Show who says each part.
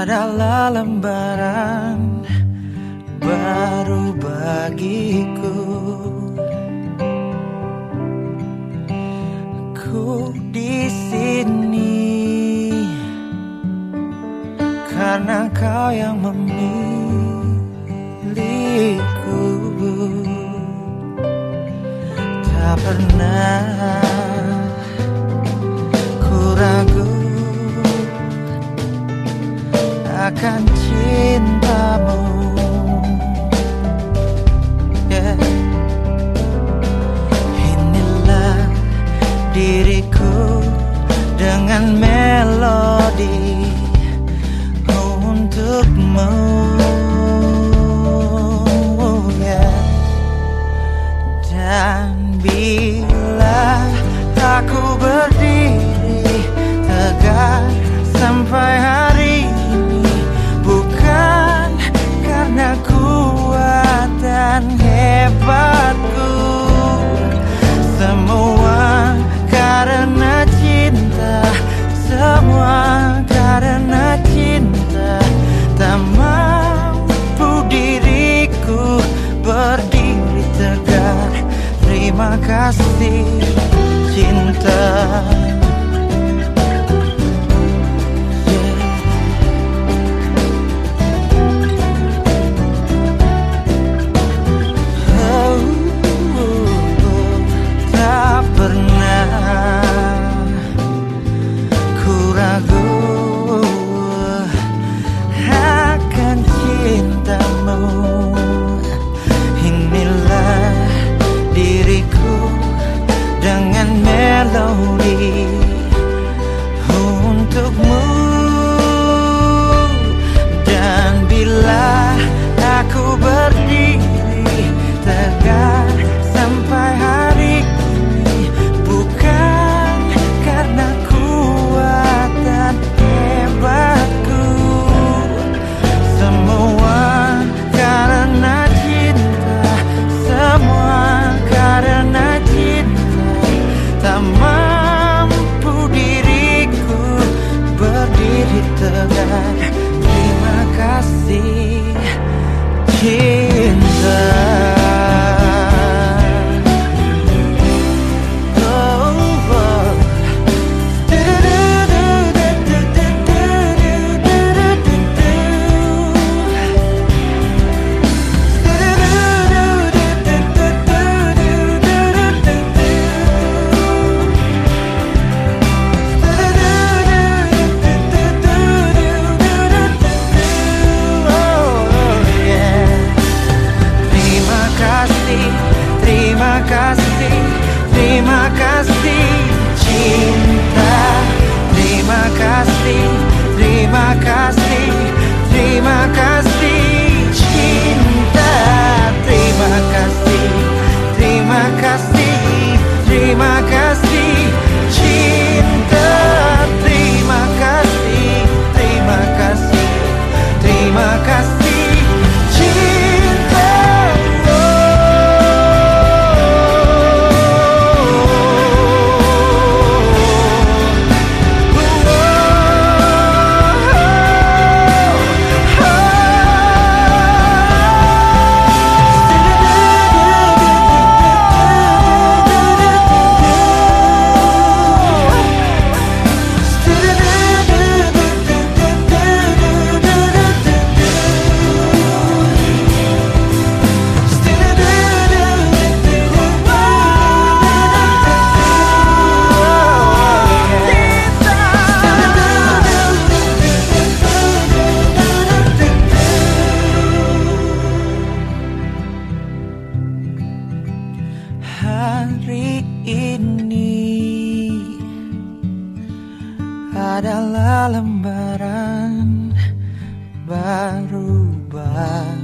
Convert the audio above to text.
Speaker 1: adalah lembaran baru bagiku. Ku di sini karena kau yang memilihku. Tak pernah akan cintamu. Yeah. Inilah diriku dengan melodi. Oh, untukmu. philosophy Terima kasih cinta. Terima kasih Terima kasih Terima kasih. ini adalah lembaran baru baru.